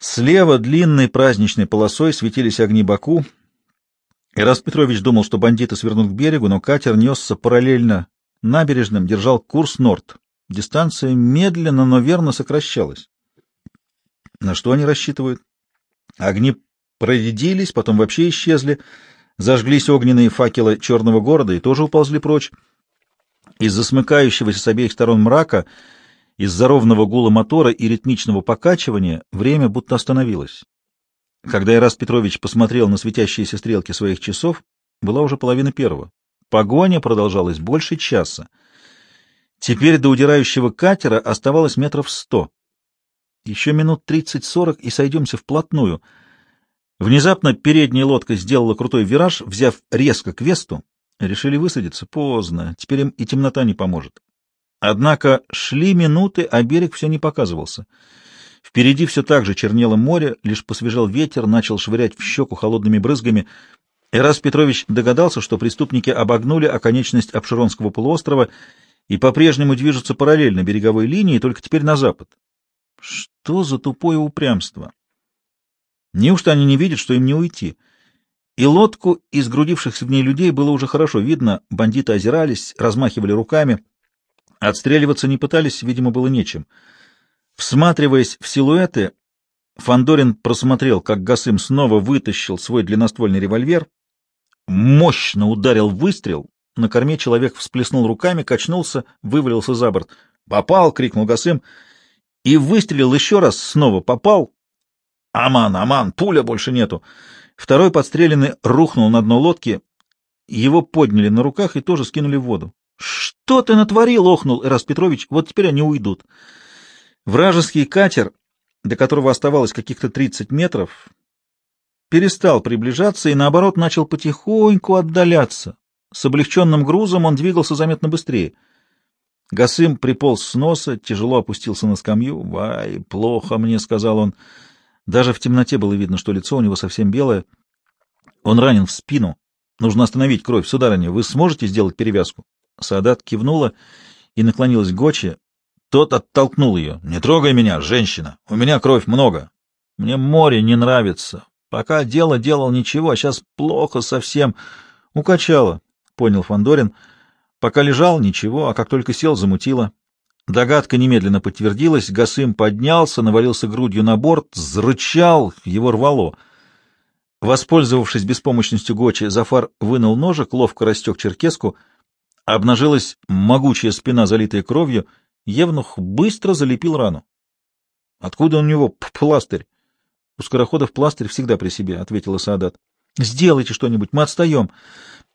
Слева длинной праздничной полосой светились огни Баку. Ирас Петрович думал, что бандиты свернут к берегу, но катер несся параллельно набережным, держал курс норд. Дистанция медленно, но верно сокращалась. На что они рассчитывают? Огни проредились, потом вообще исчезли, зажглись огненные факелы черного города и тоже уползли прочь. Из-за смыкающегося с обеих сторон мрака, из-за ровного гула мотора и ритмичного покачивания время будто остановилось. Когда Ирас Петрович посмотрел на светящиеся стрелки своих часов, была уже половина первого. Погоня продолжалась больше часа. Теперь до удирающего катера оставалось метров сто. Еще минут тридцать-сорок и сойдемся вплотную — Внезапно передняя лодка сделала крутой вираж, взяв резко к весту. Решили высадиться. Поздно. Теперь им и темнота не поможет. Однако шли минуты, а берег все не показывался. Впереди все так же чернело море, лишь посвежал ветер, начал швырять в щеку холодными брызгами. Эрас Петрович догадался, что преступники обогнули оконечность Обширонского полуострова и по-прежнему движутся параллельно береговой линии, только теперь на запад. Что за тупое упрямство? Неужто они не видят, что им не уйти? И лодку из грудившихся в ней людей было уже хорошо видно. Бандиты озирались, размахивали руками. Отстреливаться не пытались, видимо, было нечем. Всматриваясь в силуэты, Фандорин просмотрел, как Гасым снова вытащил свой длинноствольный револьвер, мощно ударил выстрел. На корме человек всплеснул руками, качнулся, вывалился за борт. «Попал!» — крикнул Гасым. И выстрелил еще раз, снова попал, «Аман, Аман, пуля больше нету!» Второй подстреленный рухнул на дно лодки. Его подняли на руках и тоже скинули в воду. «Что ты натворил?» — охнул Эрас Петрович. «Вот теперь они уйдут». Вражеский катер, до которого оставалось каких-то тридцать метров, перестал приближаться и, наоборот, начал потихоньку отдаляться. С облегченным грузом он двигался заметно быстрее. Гасым приполз с носа, тяжело опустился на скамью. «Вай, плохо мне», — сказал он. Даже в темноте было видно, что лицо у него совсем белое. Он ранен в спину. Нужно остановить кровь. Сударыня, вы сможете сделать перевязку? Саадат кивнула и наклонилась к Гочи. Тот оттолкнул ее. «Не трогай меня, женщина. У меня кровь много. Мне море не нравится. Пока дело делал ничего, а сейчас плохо совсем. Укачало», — понял Фандорин. «Пока лежал — ничего, а как только сел — замутило. Догадка немедленно подтвердилась, Гасым поднялся, навалился грудью на борт, зарычал, его рвало. Воспользовавшись беспомощностью Гочи, Зафар вынул ножик, ловко растек черкеску, обнажилась могучая спина, залитая кровью, Евнух быстро залепил рану. — Откуда у него пластырь? — У скороходов пластырь всегда при себе, — ответила Саадат. — Сделайте что-нибудь, мы отстаем.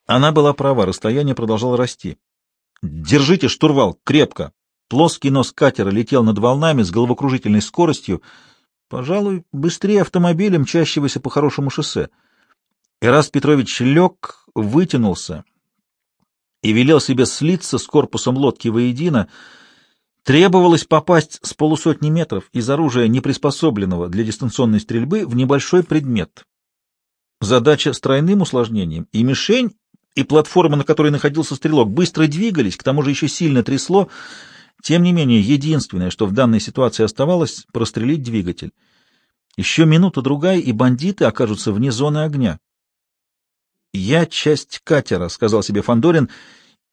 Она была права, расстояние продолжало расти. — Держите штурвал, крепко, Плоский нос катера летел над волнами с головокружительной скоростью, пожалуй, быстрее автомобиля, мчащегося по хорошему шоссе. Эраст Петрович лег, вытянулся и велел себе слиться с корпусом лодки воедино. Требовалось попасть с полусотни метров из оружия, не приспособленного для дистанционной стрельбы, в небольшой предмет. Задача с тройным усложнением, и мишень, и платформа, на которой находился стрелок, быстро двигались, к тому же еще сильно трясло, тем не менее, единственное, что в данной ситуации оставалось, прострелить двигатель. Еще минута-другая, и бандиты окажутся вне зоны огня. «Я часть катера», — сказал себе Фандорин,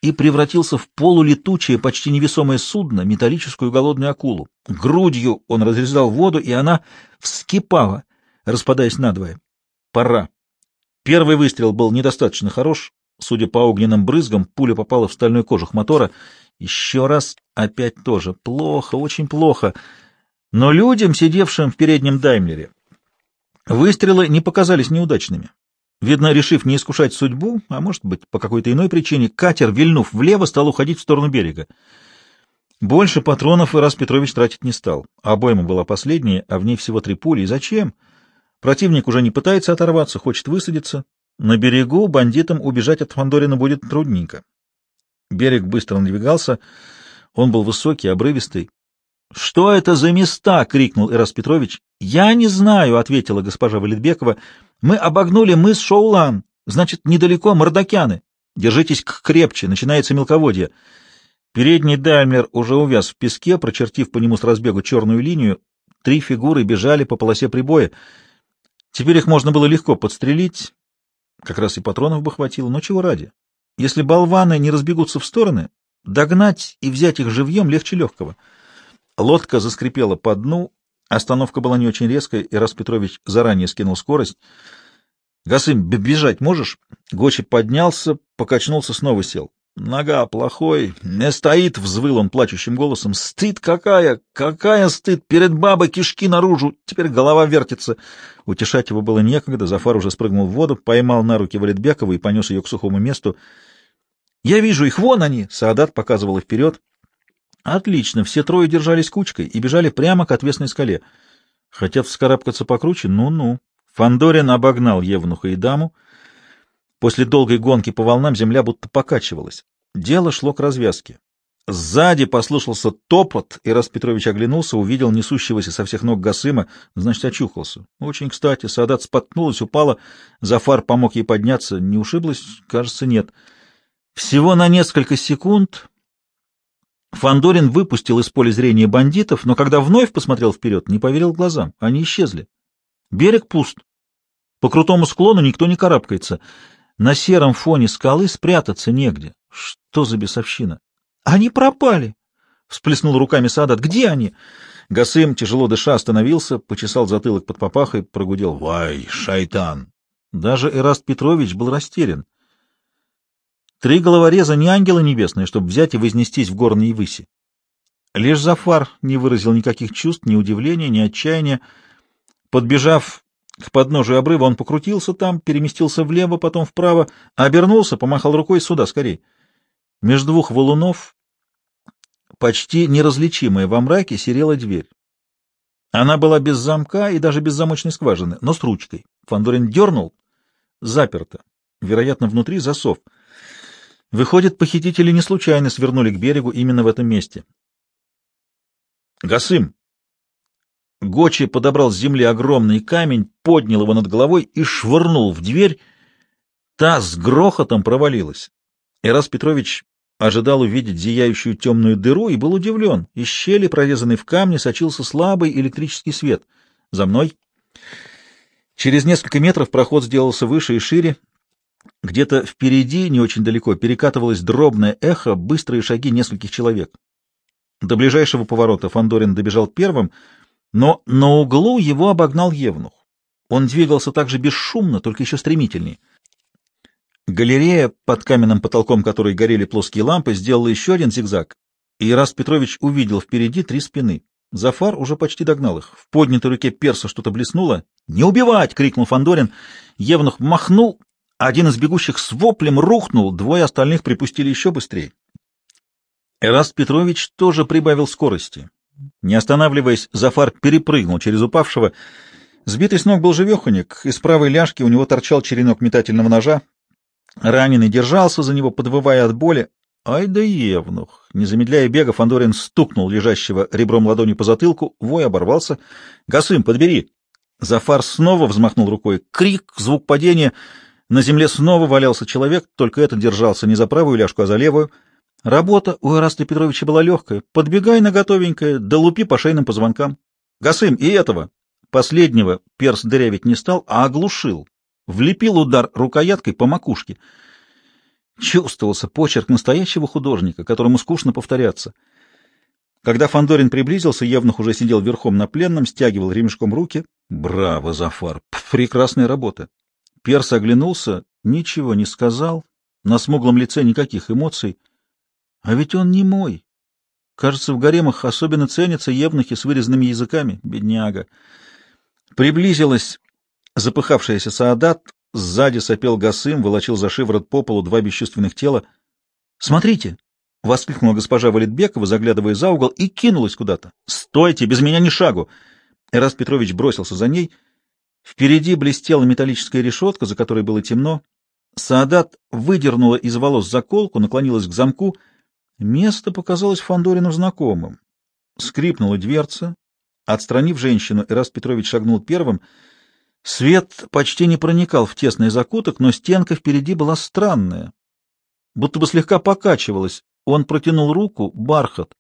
и превратился в полулетучее, почти невесомое судно, металлическую голодную акулу. Грудью он разрезал воду, и она вскипала, распадаясь надвое. Пора. Первый выстрел был недостаточно хорош. Судя по огненным брызгам, пуля попала в стальной кожух мотора — еще раз опять тоже. Плохо, очень плохо. Но людям, сидевшим в переднем Даймлере, выстрелы не показались неудачными. Видно, решив не искушать судьбу, а может быть, по какой-то иной причине, катер, вильнув влево, стал уходить в сторону берега. Больше патронов Ирас Петрович тратить не стал. Обойма была последняя, а в ней всего три пули. И зачем? Противник уже не пытается оторваться, хочет высадиться. На берегу бандитам убежать от Фандорина будет трудненько. Берег быстро надвигался. Он был высокий, обрывистый. — Что это за места? — крикнул Ирас Петрович. — Я не знаю, — ответила госпожа Валитбекова. — Мы обогнули мыс Шоулан. Значит, недалеко Мордокяны. Держитесь крепче, начинается мелководье. Передний Даймлер уже увяз в песке, прочертив по нему с разбегу черную линию. Три фигуры бежали по полосе прибоя. Теперь их можно было легко подстрелить. Как раз и патронов бы хватило, но чего ради? Если болваны не разбегутся в стороны, догнать и взять их живьем легче легкого. Лодка заскрипела по дну, остановка была не очень резкой, и Рас Петрович заранее скинул скорость. — Гасым, бежать можешь? Гочи поднялся, покачнулся, снова сел. Нога плохой, не стоит, взвыл он плачущим голосом. Стыд какая, какая стыд, перед бабой кишки наружу, теперь голова вертится. Утешать его было некогда, Зафар уже спрыгнул в воду, поймал на руки Валетбекова и понес ее к сухому месту. Я вижу их, вон они, Саадат показывал их вперед. Отлично, все трое держались кучкой и бежали прямо к отвесной скале. Хотят вскарабкаться покруче? Ну-ну. Фандорин обогнал Евнуха и даму, После долгой гонки по волнам земля будто покачивалась. Дело шло к развязке. Сзади послышался топот, и раз Петрович оглянулся, увидел несущегося со всех ног Гасыма, значит, очухался. Очень кстати, Садат споткнулась, упала, Зафар помог ей подняться. Не ушиблась? Кажется, нет. Всего на несколько секунд Фандорин выпустил из поля зрения бандитов, но когда вновь посмотрел вперед, не поверил глазам. Они исчезли. Берег пуст. По крутому склону никто не карабкается. На сером фоне скалы спрятаться негде. Что за бесовщина? Они пропали! Всплеснул руками Садат. Где они? Гасым, тяжело дыша, остановился, почесал затылок под папахой, прогудел. Вай, шайтан! Даже Эраст Петрович был растерян. Три головореза не ангелы небесные, чтобы взять и вознестись в горные выси. Лишь Зафар не выразил никаких чувств, ни удивления, ни отчаяния. Подбежав к подножию обрыва он покрутился там, переместился влево, потом вправо, обернулся, помахал рукой сюда, скорей. Между двух валунов, почти неразличимая во мраке, серела дверь. Она была без замка и даже без замочной скважины, но с ручкой. Фандорин дернул. Заперто. Вероятно, внутри засов. Выходит, похитители не случайно свернули к берегу именно в этом месте. «Гасым!» Гочи подобрал с земли огромный камень, поднял его над головой и швырнул в дверь. Та с грохотом провалилась. Ирас Петрович ожидал увидеть зияющую темную дыру и был удивлен. Из щели, прорезанной в камне, сочился слабый электрический свет. «За мной!» Через несколько метров проход сделался выше и шире. Где-то впереди, не очень далеко, перекатывалось дробное эхо, быстрые шаги нескольких человек. До ближайшего поворота Фандорин добежал первым — но на углу его обогнал Евнух. Он двигался так же бесшумно, только еще стремительнее. Галерея, под каменным потолком которой горели плоские лампы, сделала еще один зигзаг, и Ирас Петрович увидел впереди три спины. Зафар уже почти догнал их. В поднятой руке перса что-то блеснуло. «Не убивать!» — крикнул Фандорин. Евнух махнул, один из бегущих с воплем рухнул, двое остальных припустили еще быстрее. Эраст Петрович тоже прибавил скорости. Не останавливаясь, Зафар перепрыгнул через упавшего. Сбитый с ног был живеханик, из правой ляжки у него торчал черенок метательного ножа. Раненый держался за него, подвывая от боли. Ай да евнух! Не замедляя бега, Фандорин стукнул лежащего ребром ладони по затылку, вой оборвался. «Гасым, подбери!» Зафар снова взмахнул рукой. Крик, звук падения. На земле снова валялся человек, только этот держался не за правую ляжку, а за левую — Работа у Ираста Петровича была легкая. Подбегай на готовенькое, да лупи по шейным позвонкам. Гасым, и этого. Последнего перс дырявить не стал, а оглушил. Влепил удар рукояткой по макушке. Чувствовался почерк настоящего художника, которому скучно повторяться. Когда Фандорин приблизился, Евнух уже сидел верхом на пленном, стягивал ремешком руки. Браво, Зафар! Прекрасная работа! Перс оглянулся, ничего не сказал, на смуглом лице никаких эмоций — а ведь он не мой. Кажется, в гаремах особенно ценятся евнухи с вырезанными языками. Бедняга. Приблизилась запыхавшаяся Саадат, сзади сопел Гасым, волочил за шиворот по полу два бесчувственных тела. «Смотрите!» — воскликнула госпожа Валитбекова, заглядывая за угол, и кинулась куда-то. «Стойте! Без меня ни шагу!» Эраст Петрович бросился за ней. Впереди блестела металлическая решетка, за которой было темно. Саадат выдернула из волос заколку, наклонилась к замку — Место показалось Фандорину знакомым. Скрипнула дверца. Отстранив женщину, Эраст Петрович шагнул первым. Свет почти не проникал в тесный закуток, но стенка впереди была странная. Будто бы слегка покачивалась. Он протянул руку, бархат.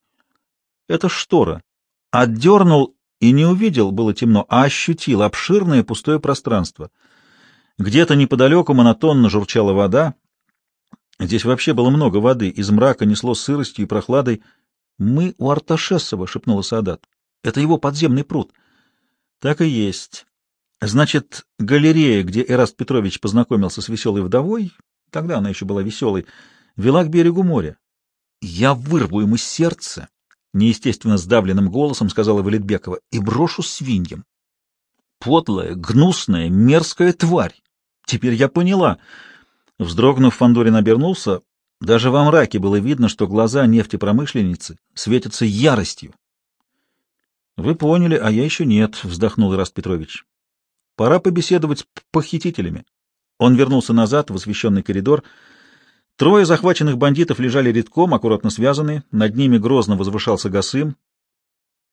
Это штора. Отдернул и не увидел, было темно, а ощутил обширное пустое пространство. Где-то неподалеку монотонно журчала вода. Здесь вообще было много воды, из мрака несло сыростью и прохладой. «Мы у Арташесова», — шепнула Садат. «Это его подземный пруд». «Так и есть. Значит, галерея, где Эраст Петрович познакомился с веселой вдовой, тогда она еще была веселой, вела к берегу моря. Я вырву ему сердце, неестественно сдавленным голосом сказала Валитбекова, и брошу свиньям. Подлая, гнусная, мерзкая тварь. Теперь я поняла. Вздрогнув, Фандорин обернулся. Даже во мраке было видно, что глаза нефтепромышленницы светятся яростью. — Вы поняли, а я еще нет, — вздохнул Ираст Петрович. — Пора побеседовать с похитителями. Он вернулся назад в освещенный коридор. Трое захваченных бандитов лежали редком, аккуратно связанные. Над ними грозно возвышался Гасым.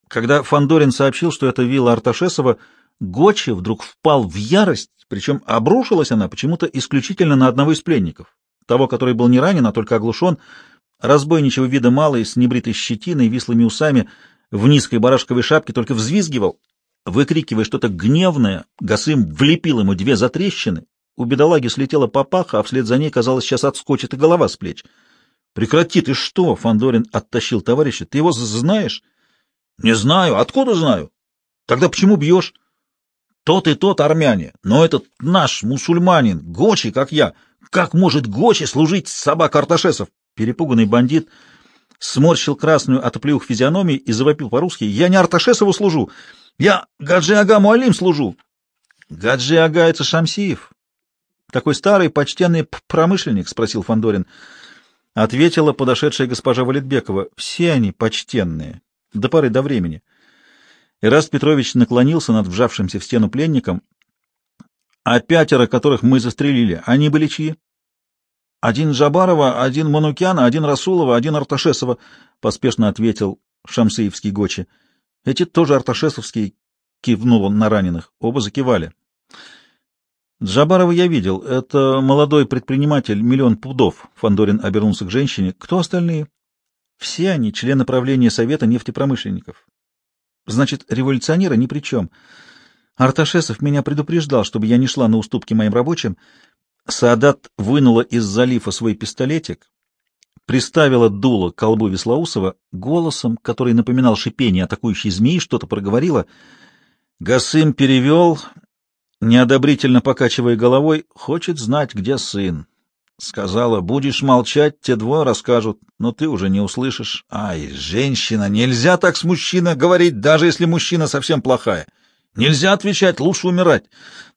Когда Фандорин сообщил, что это вилла Арташесова, Гочи вдруг впал в ярость, причем обрушилась она почему-то исключительно на одного из пленников, того, который был не ранен, а только оглушен, разбойничего вида малый, с небритой щетиной, вислыми усами, в низкой барашковой шапке, только взвизгивал. Выкрикивая что-то гневное, Гасым влепил ему две затрещины, у бедолаги слетела папаха, а вслед за ней, казалось, сейчас отскочит и голова с плеч. — Прекрати, ты что? — Фандорин оттащил товарища. — Ты его знаешь? — Не знаю. Откуда знаю? — Тогда почему бьешь? — Тот и тот армяне, но этот наш мусульманин, Гочи, как я. Как может Гочи служить собак Арташесов? Перепуганный бандит сморщил красную от плюх физиономии и завопил по-русски. — Я не Арташесову служу. Я Гаджи Ага Муалим служу. — Гаджи Ага — это Шамсиев. Такой старый, почтенный промышленник? — спросил Фандорин. Ответила подошедшая госпожа Валетбекова. — Все они почтенные. До поры до времени. Ираст Петрович наклонился над вжавшимся в стену пленником. — А пятеро, которых мы застрелили, они были чьи? — Один Жабарова, один Манукяна, один Расулова, один Арташесова, — поспешно ответил Шамсеевский Гочи. — Эти тоже Арташесовские, — кивнул он на раненых. Оба закивали. Джабарова я видел. Это молодой предприниматель, миллион пудов. Фандорин обернулся к женщине. Кто остальные? Все они члены правления Совета нефтепромышленников. Значит, революционеры ни при чем. Арташесов меня предупреждал, чтобы я не шла на уступки моим рабочим. Саадат вынула из залифа свой пистолетик, приставила дуло к колбу Веслоусова, голосом, который напоминал шипение атакующей змеи, что-то проговорила. Гасым перевел неодобрительно покачивая головой, хочет знать, где сын. Сказала, будешь молчать, те двое расскажут, но ты уже не услышишь. Ай, женщина, нельзя так с мужчиной говорить, даже если мужчина совсем плохая. Нельзя отвечать, лучше умирать.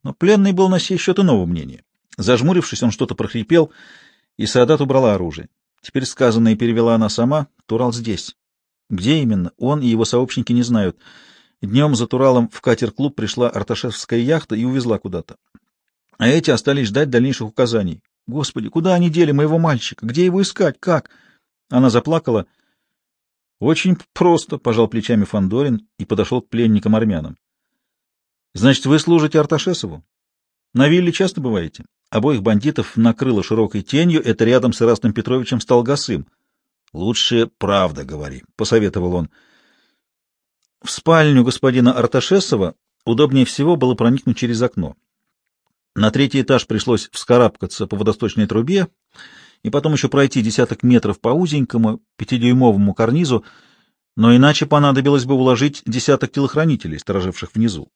Но пленный был на сей счет иного мнения. Зажмурившись, он что-то прохрипел, и Саадат убрала оружие. Теперь сказанное перевела она сама. Турал здесь. Где именно, он и его сообщники не знают. Днем за Туралом в катер-клуб пришла арташевская яхта и увезла куда-то. А эти остались ждать дальнейших указаний. Господи, куда они дели моего мальчика? Где его искать? Как? Она заплакала. Очень просто, пожал плечами Фандорин и подошел к пленникам-армянам. Значит, вы служите Арташесову? На вилле часто бываете? Обоих бандитов накрыло широкой тенью, это рядом с Ирастом Петровичем стал Гасым. — Лучше правда говори, — посоветовал он. В спальню господина Арташесова удобнее всего было проникнуть через окно. На третий этаж пришлось вскарабкаться по водосточной трубе и потом еще пройти десяток метров по узенькому пятидюймовому карнизу, но иначе понадобилось бы уложить десяток телохранителей, стороживших внизу.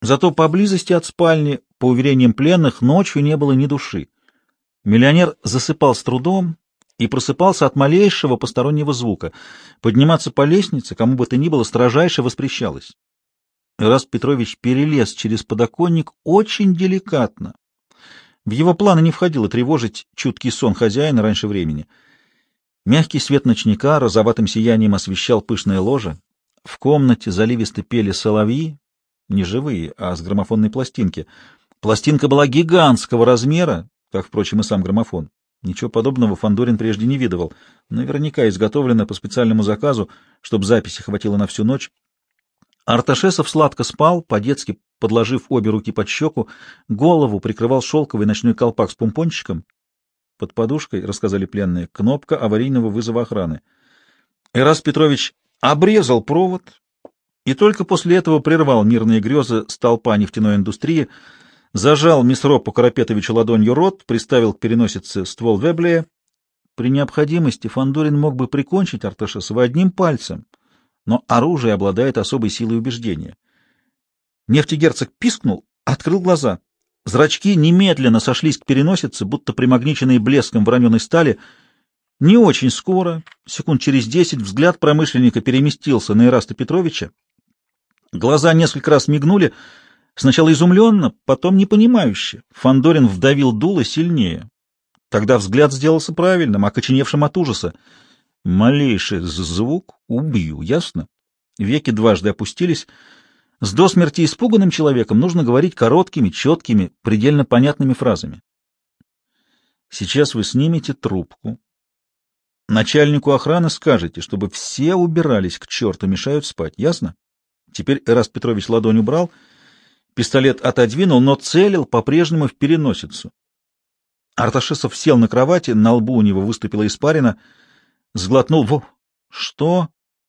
Зато поблизости от спальни, по уверениям пленных, ночью не было ни души. Миллионер засыпал с трудом, и просыпался от малейшего постороннего звука. Подниматься по лестнице, кому бы то ни было, строжайше воспрещалось. Раз Петрович перелез через подоконник очень деликатно. В его планы не входило тревожить чуткий сон хозяина раньше времени. Мягкий свет ночника розоватым сиянием освещал пышное ложе. В комнате заливисто пели соловьи, не живые, а с граммофонной пластинки. Пластинка была гигантского размера, как, впрочем, и сам граммофон. Ничего подобного Фандорин прежде не видывал. Наверняка изготовлено по специальному заказу, чтобы записи хватило на всю ночь. Арташесов сладко спал, по-детски подложив обе руки под щеку, голову прикрывал шелковый ночной колпак с помпончиком. Под подушкой, рассказали пленные, кнопка аварийного вызова охраны. Эрас Петрович обрезал провод и только после этого прервал мирные грезы столпа нефтяной индустрии, зажал Месропу Карапетовичу ладонью рот, приставил к переносице ствол Веблея. При необходимости Фандорин мог бы прикончить Арташесова одним пальцем, но оружие обладает особой силой убеждения. Нефтегерцог пискнул, открыл глаза. Зрачки немедленно сошлись к переносице, будто примагниченные блеском вороненой стали. Не очень скоро, секунд через десять, взгляд промышленника переместился на Ираста Петровича. Глаза несколько раз мигнули, сначала изумленно, потом непонимающе. Фандорин вдавил дуло сильнее. Тогда взгляд сделался правильным, окоченевшим от ужаса. Малейший звук — убью, ясно? Веки дважды опустились — с до смерти испуганным человеком нужно говорить короткими, четкими, предельно понятными фразами. Сейчас вы снимете трубку. Начальнику охраны скажете, чтобы все убирались к черту, мешают спать. Ясно? Теперь Эраст Петрович ладонь убрал, пистолет отодвинул, но целил по-прежнему в переносицу. Арташесов сел на кровати, на лбу у него выступила испарина, сглотнул. Во! Что?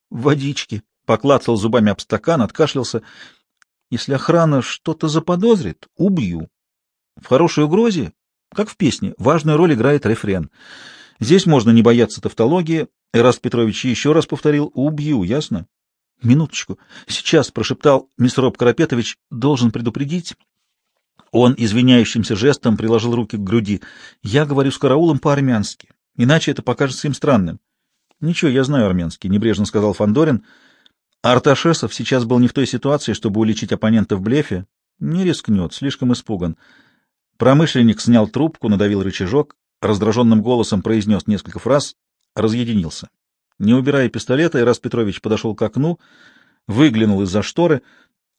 Водички поклацал зубами об стакан, откашлялся. Если охрана что-то заподозрит, убью. В хорошей угрозе, как в песне, важную роль играет рефрен. Здесь можно не бояться тавтологии. Эраст Петрович еще раз повторил «убью», ясно? Минуточку. Сейчас, прошептал Месроп Карапетович, должен предупредить. Он извиняющимся жестом приложил руки к груди. Я говорю с караулом по-армянски, иначе это покажется им странным. Ничего, я знаю армянский, небрежно сказал Фандорин. Арташесов сейчас был не в той ситуации, чтобы уличить оппонента в блефе. Не рискнет, слишком испуган. Промышленник снял трубку, надавил рычажок, раздраженным голосом произнес несколько фраз, разъединился. Не убирая пистолета, Ирас Петрович подошел к окну, выглянул из-за шторы.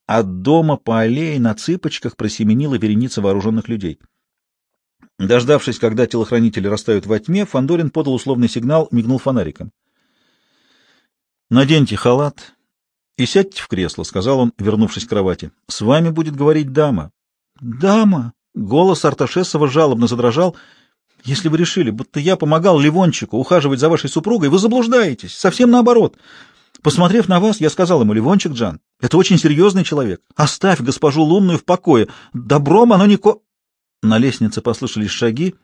От дома по аллее на цыпочках просеменила вереница вооруженных людей. Дождавшись, когда телохранители растают во тьме, Фандорин подал условный сигнал, мигнул фонариком. «Наденьте халат — И сядьте в кресло, — сказал он, вернувшись к кровати. — С вами будет говорить дама. — Дама! — голос Арташесова жалобно задрожал. — Если вы решили, будто я помогал Ливончику ухаживать за вашей супругой, вы заблуждаетесь. Совсем наоборот. Посмотрев на вас, я сказал ему, Ливончик Джан, это очень серьезный человек. Оставь госпожу Лунную в покое. Добром оно не ко... На лестнице послышались шаги.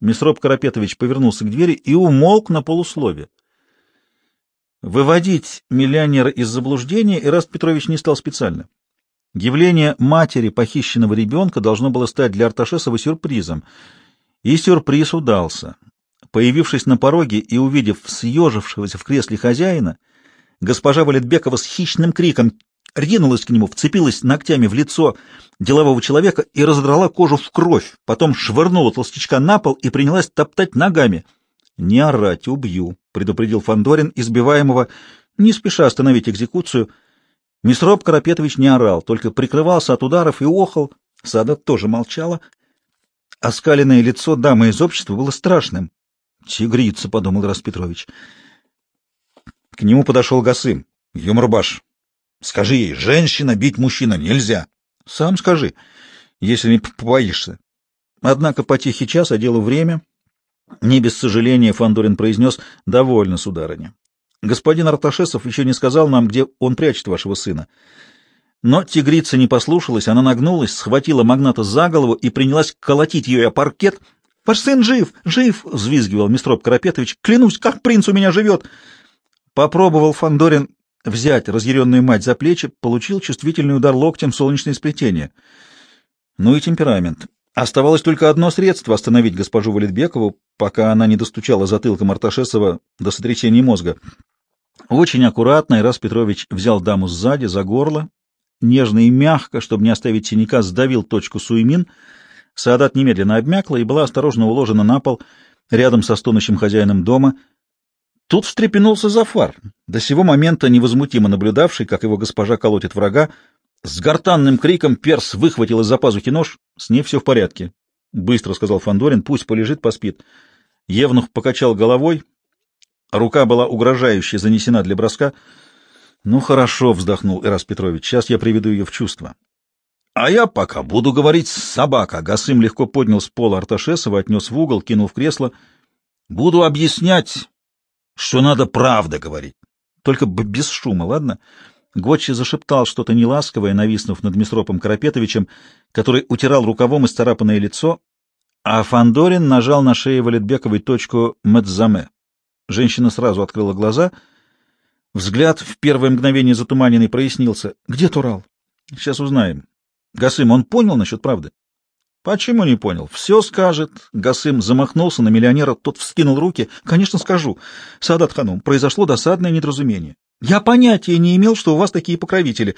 Месроп Карапетович повернулся к двери и умолк на полуслове. Выводить миллионера из заблуждения Ираст Петрович не стал специально. Явление матери похищенного ребенка должно было стать для Арташесова сюрпризом. И сюрприз удался. Появившись на пороге и увидев съежившегося в кресле хозяина, госпожа Валетбекова с хищным криком ринулась к нему, вцепилась ногтями в лицо делового человека и разодрала кожу в кровь, потом швырнула толстячка на пол и принялась топтать ногами. «Не орать, убью», предупредил Фандорин, избиваемого, не спеша остановить экзекуцию. Месроп Карапетович не орал, только прикрывался от ударов и охал. Сада тоже молчала. Оскаленное лицо дамы из общества было страшным. «Тигрица», — подумал Распетрович. К нему подошел Гасым. «Юморбаш, скажи ей, женщина бить мужчина нельзя». «Сам скажи, если не боишься». Однако по тихий час, а делу время, не без сожаления Фандорин произнес «Довольно, сударыня. Господин Арташесов еще не сказал нам, где он прячет вашего сына». Но тигрица не послушалась, она нагнулась, схватила магната за голову и принялась колотить ее о паркет. «Ваш сын жив! Жив!» — взвизгивал Мистроп Карапетович. «Клянусь, как принц у меня живет!» Попробовал Фандорин взять разъяренную мать за плечи, получил чувствительный удар локтем в солнечное сплетение. Ну и темперамент. Оставалось только одно средство — остановить госпожу Валетбекову, пока она не достучала затылком Арташесова до сотрясения мозга. Очень аккуратно Ирас Петрович взял даму сзади, за горло, нежно и мягко, чтобы не оставить синяка, сдавил точку суемин. Саадат немедленно обмякла и была осторожно уложена на пол рядом со стонущим хозяином дома. Тут встрепенулся Зафар, до сего момента невозмутимо наблюдавший, как его госпожа колотит врага, с гортанным криком перс выхватил из-за пазухи нож. С ней все в порядке. Быстро сказал Фандорин, пусть полежит, поспит. Евнух покачал головой. Рука была угрожающе занесена для броска. Ну хорошо, вздохнул Ирас Петрович. Сейчас я приведу ее в чувство. А я пока буду говорить собака. Гасым легко поднял с пола Арташесова, отнес в угол, кинул в кресло. Буду объяснять, что надо правда говорить. Только без шума, ладно? Гочи зашептал что-то неласковое, нависнув над Месропом Карапетовичем, который утирал рукавом исцарапанное лицо, а Фандорин нажал на шее Валетбековой точку «Медзаме». Женщина сразу открыла глаза. Взгляд в первое мгновение затуманенный прояснился. «Где Турал?» «Сейчас узнаем». «Гасым, он понял насчет правды?» «Почему не понял? Все скажет». Гасым замахнулся на миллионера, тот вскинул руки. «Конечно, скажу. Садат Ханум, произошло досадное недоразумение. Я понятия не имел, что у вас такие покровители.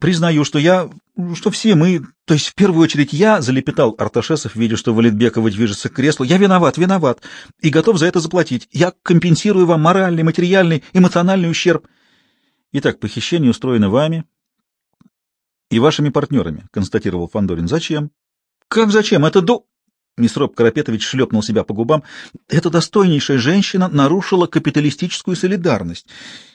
Признаю, что я, что все мы, то есть в первую очередь я, залепетал Арташесов, видя, что Валитбекова движется к креслу. Я виноват, виноват и готов за это заплатить. Я компенсирую вам моральный, материальный, эмоциональный ущерб. Итак, похищение устроено вами и вашими партнерами, констатировал Фандорин. Зачем? Как зачем? Это до... Мисроп Карапетович шлепнул себя по губам. Эта достойнейшая женщина нарушила капиталистическую солидарность.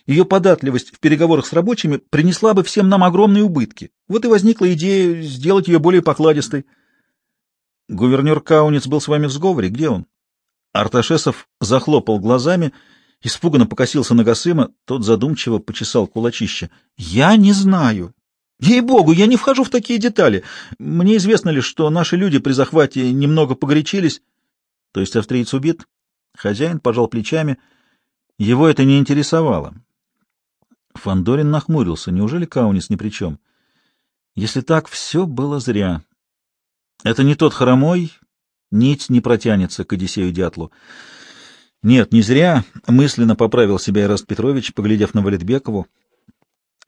Ее податливость в переговорах с рабочими принесла бы всем нам огромные убытки. Вот и возникла идея сделать ее более покладистой. Гувернер Кауниц был с вами в сговоре. Где он? Арташесов захлопал глазами, испуганно покосился на Гасыма, тот задумчиво почесал кулачище. — Я не знаю. Ей-богу, я не вхожу в такие детали. Мне известно лишь, что наши люди при захвате немного погорячились. То есть австриец убит? Хозяин пожал плечами. Его это не интересовало. Фандорин нахмурился. Неужели Каунис ни при чем? Если так, все было зря. Это не тот хромой, нить не протянется к Одиссею Дятлу. Нет, не зря, мысленно поправил себя Ираст Петрович, поглядев на Валетбекову.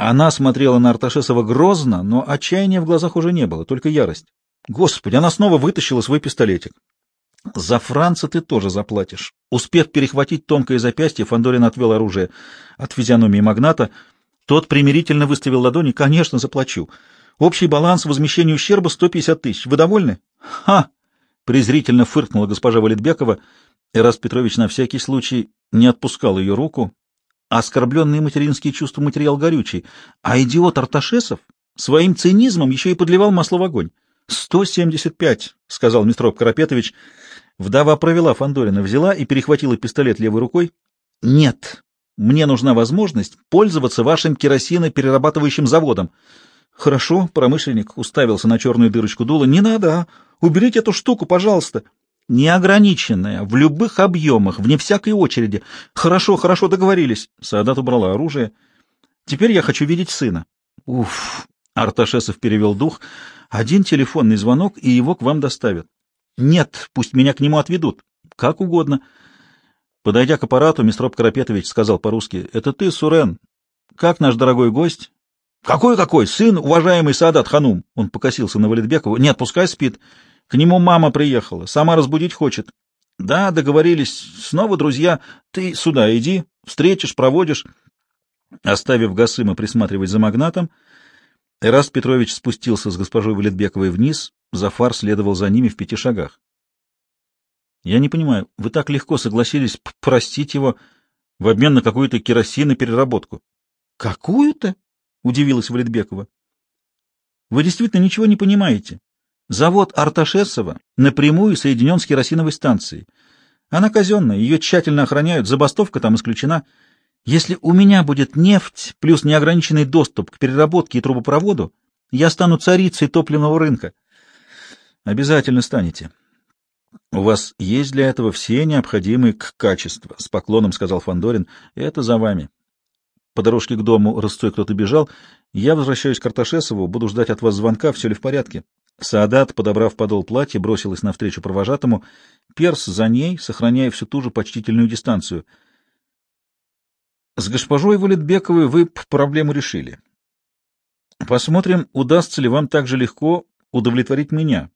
Она смотрела на Арташесова грозно, но отчаяния в глазах уже не было, только ярость. Господи, она снова вытащила свой пистолетик. За Франца ты тоже заплатишь. Успев перехватить тонкое запястье, Фандорин отвел оружие от физиономии магната. Тот примирительно выставил ладони. Конечно, заплачу. Общий баланс возмещения ущерба 150 тысяч. Вы довольны? Ха! Презрительно фыркнула госпожа Валетбекова. Эрас Петрович на всякий случай не отпускал ее руку, Оскорбленные материнские чувства материал горючий, а идиот Арташесов своим цинизмом еще и подливал масло в огонь. «Сто семьдесят пять», — сказал Мистроп Карапетович. Вдова провела Фандорина, взяла и перехватила пистолет левой рукой. «Нет, мне нужна возможность пользоваться вашим керосиноперерабатывающим заводом». «Хорошо», — промышленник уставился на черную дырочку дула. «Не надо, а? Уберите эту штуку, пожалуйста» неограниченная, в любых объемах, вне всякой очереди. Хорошо, хорошо, договорились. Саадат убрала оружие. Теперь я хочу видеть сына. Уф, Арташесов перевел дух. Один телефонный звонок, и его к вам доставят. Нет, пусть меня к нему отведут. Как угодно. Подойдя к аппарату, Мистроп Карапетович сказал по-русски, — Это ты, Сурен. Как наш дорогой гость? — Какой-какой? Сын, уважаемый Саадат Ханум. Он покосился на Валитбекова. — Нет, пускай спит. — к нему мама приехала, сама разбудить хочет. Да, договорились. Снова друзья. Ты сюда иди, встретишь, проводишь. Оставив Гасыма присматривать за магнатом, Эраст Петрович спустился с госпожой Валетбековой вниз, Зафар следовал за ними в пяти шагах. — Я не понимаю, вы так легко согласились простить его в обмен на какую-то керосин и переработку? — Какую-то? — удивилась Валетбекова. — Вы действительно ничего не понимаете. Завод Арташесова напрямую соединен с керосиновой станцией. Она казенная, ее тщательно охраняют, забастовка там исключена. Если у меня будет нефть плюс неограниченный доступ к переработке и трубопроводу, я стану царицей топливного рынка. Обязательно станете. У вас есть для этого все необходимые к качеству, с поклоном сказал Фандорин. Это за вами. По дорожке к дому рысцой кто-то бежал. Я возвращаюсь к Арташесову, буду ждать от вас звонка, все ли в порядке. Саадат, подобрав подол платья, бросилась навстречу провожатому. Перс за ней, сохраняя всю ту же почтительную дистанцию. — С госпожой Валетбековой вы проблему решили. Посмотрим, удастся ли вам так же легко удовлетворить меня.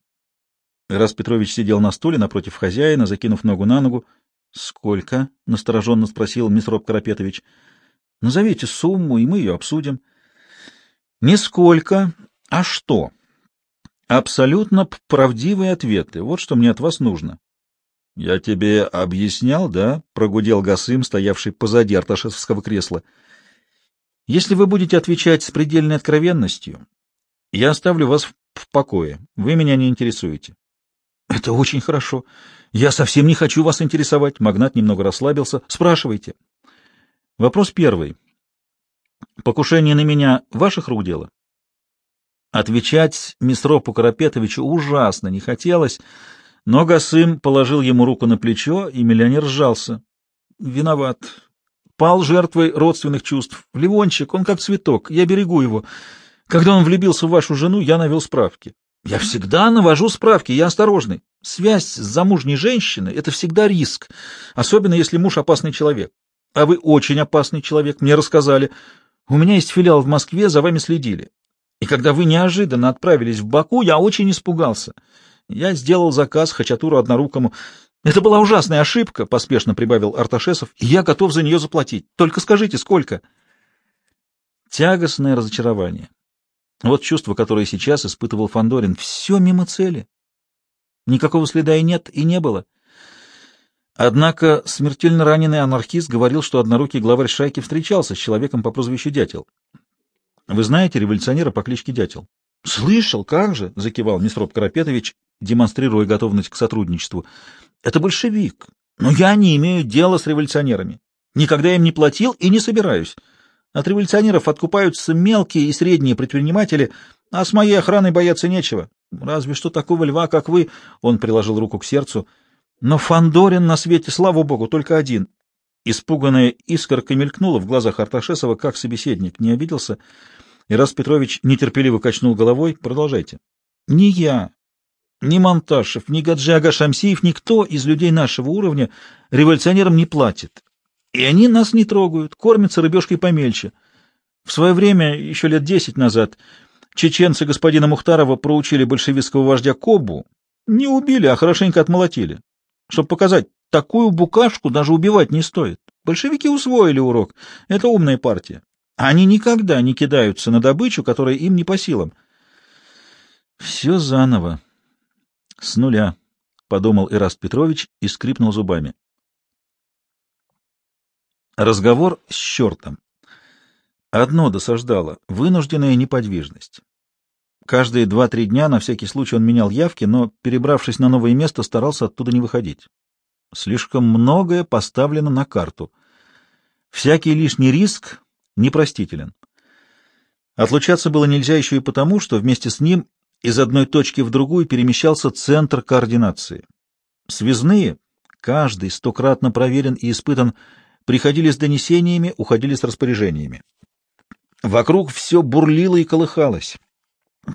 Раз Петрович сидел на стуле напротив хозяина, закинув ногу на ногу. — Сколько? — настороженно спросил Мисроп Карапетович. — Назовите сумму, и мы ее обсудим. — Нисколько. А что? — Абсолютно правдивые ответы. Вот что мне от вас нужно. — Я тебе объяснял, да? — прогудел Гасым, стоявший позади арташевского кресла. — Если вы будете отвечать с предельной откровенностью, я оставлю вас в покое. Вы меня не интересуете. — Это очень хорошо. Я совсем не хочу вас интересовать. Магнат немного расслабился. Спрашивайте. Вопрос первый. Покушение на меня — ваших рук дело? Отвечать Мисропу Карапетовичу ужасно не хотелось, но Гасым положил ему руку на плечо, и миллионер сжался. Виноват. Пал жертвой родственных чувств. Ливончик, он как цветок, я берегу его. Когда он влюбился в вашу жену, я навел справки. Я всегда навожу справки, я осторожный. Связь с замужней женщиной — это всегда риск, особенно если муж опасный человек. А вы очень опасный человек, мне рассказали. У меня есть филиал в Москве, за вами следили. И когда вы неожиданно отправились в Баку, я очень испугался. Я сделал заказ Хачатуру однорукому. Это была ужасная ошибка, — поспешно прибавил Арташесов, — и я готов за нее заплатить. Только скажите, сколько? Тягостное разочарование. Вот чувство, которое сейчас испытывал Фандорин. Все мимо цели. Никакого следа и нет, и не было. Однако смертельно раненый анархист говорил, что однорукий главарь шайки встречался с человеком по прозвищу Дятел. Вы знаете революционера по кличке Дятел? — Слышал, как же, — закивал Несроп Карапетович, демонстрируя готовность к сотрудничеству. — Это большевик, но я не имею дела с революционерами. Никогда им не платил и не собираюсь. От революционеров откупаются мелкие и средние предприниматели, а с моей охраной бояться нечего. Разве что такого льва, как вы, — он приложил руку к сердцу. Но Фандорин на свете, слава богу, только один. Испуганная искорка мелькнула в глазах Арташесова, как собеседник, не обиделся. И раз Петрович нетерпеливо качнул головой, продолжайте. Ни я, ни Монташев, ни Гаджи Ага Шамсиев, никто из людей нашего уровня революционерам не платит. И они нас не трогают, кормятся рыбешкой помельче. В свое время, еще лет десять назад, чеченцы господина Мухтарова проучили большевистского вождя Кобу, не убили, а хорошенько отмолотили чтобы показать, такую букашку даже убивать не стоит. Большевики усвоили урок. Это умная партия. Они никогда не кидаются на добычу, которая им не по силам. Все заново. С нуля, — подумал Ираст Петрович и скрипнул зубами. Разговор с чертом. Одно досаждало — вынужденная неподвижность. Каждые два-три дня на всякий случай он менял явки, но, перебравшись на новое место, старался оттуда не выходить. Слишком многое поставлено на карту. Всякий лишний риск непростителен. Отлучаться было нельзя еще и потому, что вместе с ним из одной точки в другую перемещался центр координации. Связные, каждый стократно проверен и испытан, приходили с донесениями, уходили с распоряжениями. Вокруг все бурлило и колыхалось.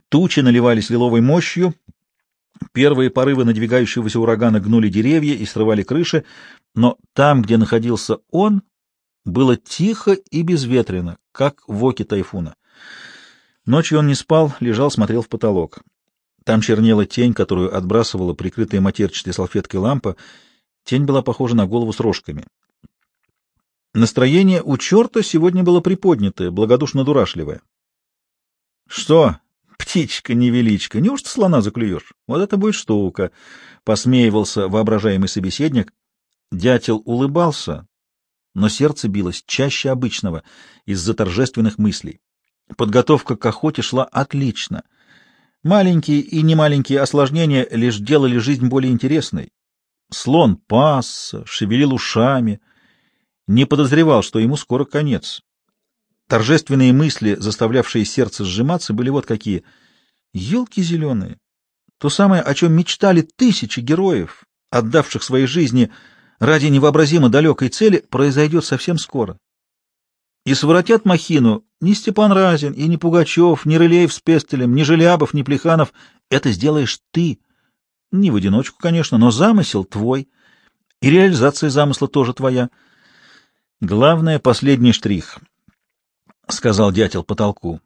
Тучи наливались лиловой мощью, первые порывы надвигающегося урагана гнули деревья и срывали крыши, но там, где находился он, было тихо и безветренно, как в оке тайфуна. Ночью он не спал, лежал, смотрел в потолок. Там чернела тень, которую отбрасывала прикрытая матерчатой салфеткой лампа. Тень была похожа на голову с рожками. Настроение у черта сегодня было приподнятое, благодушно-дурашливое. — Что? Птичка-невеличка, неужто слона заклюешь? Вот это будет штука! — посмеивался воображаемый собеседник. Дятел улыбался, но сердце билось чаще обычного из-за торжественных мыслей. Подготовка к охоте шла отлично. Маленькие и немаленькие осложнения лишь делали жизнь более интересной. Слон пасся, шевелил ушами, не подозревал, что ему скоро конец. Торжественные мысли, заставлявшие сердце сжиматься, были вот какие. Елки зеленые. То самое, о чем мечтали тысячи героев, отдавших свои жизни ради невообразимо далекой цели, произойдет совсем скоро. И своротят махину ни Степан Разин, и ни Пугачев, ни Рылеев с Пестелем, ни Желябов, ни Плеханов. Это сделаешь ты. Не в одиночку, конечно, но замысел твой. И реализация замысла тоже твоя. Главное — последний штрих —— сказал дятел потолку.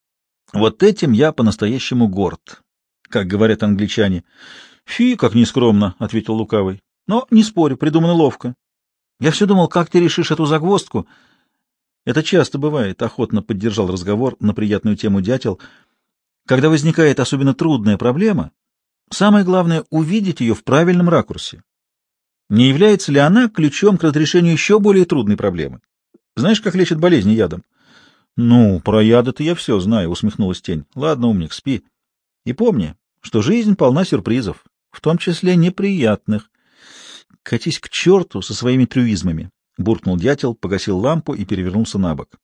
— Вот этим я по-настоящему горд, как говорят англичане. — Фи, как нескромно, — ответил лукавый. — Но, не спорю, придумано ловко. Я все думал, как ты решишь эту загвоздку. Это часто бывает, — охотно поддержал разговор на приятную тему дятел. Когда возникает особенно трудная проблема, самое главное — увидеть ее в правильном ракурсе. Не является ли она ключом к разрешению еще более трудной проблемы? Знаешь, как лечат болезни ядом? Ну, про яды-то я все знаю, усмехнулась тень. Ладно, умник, спи. И помни, что жизнь полна сюрпризов, в том числе неприятных. Катись к черту со своими трюизмами, буркнул дятел, погасил лампу и перевернулся на бок.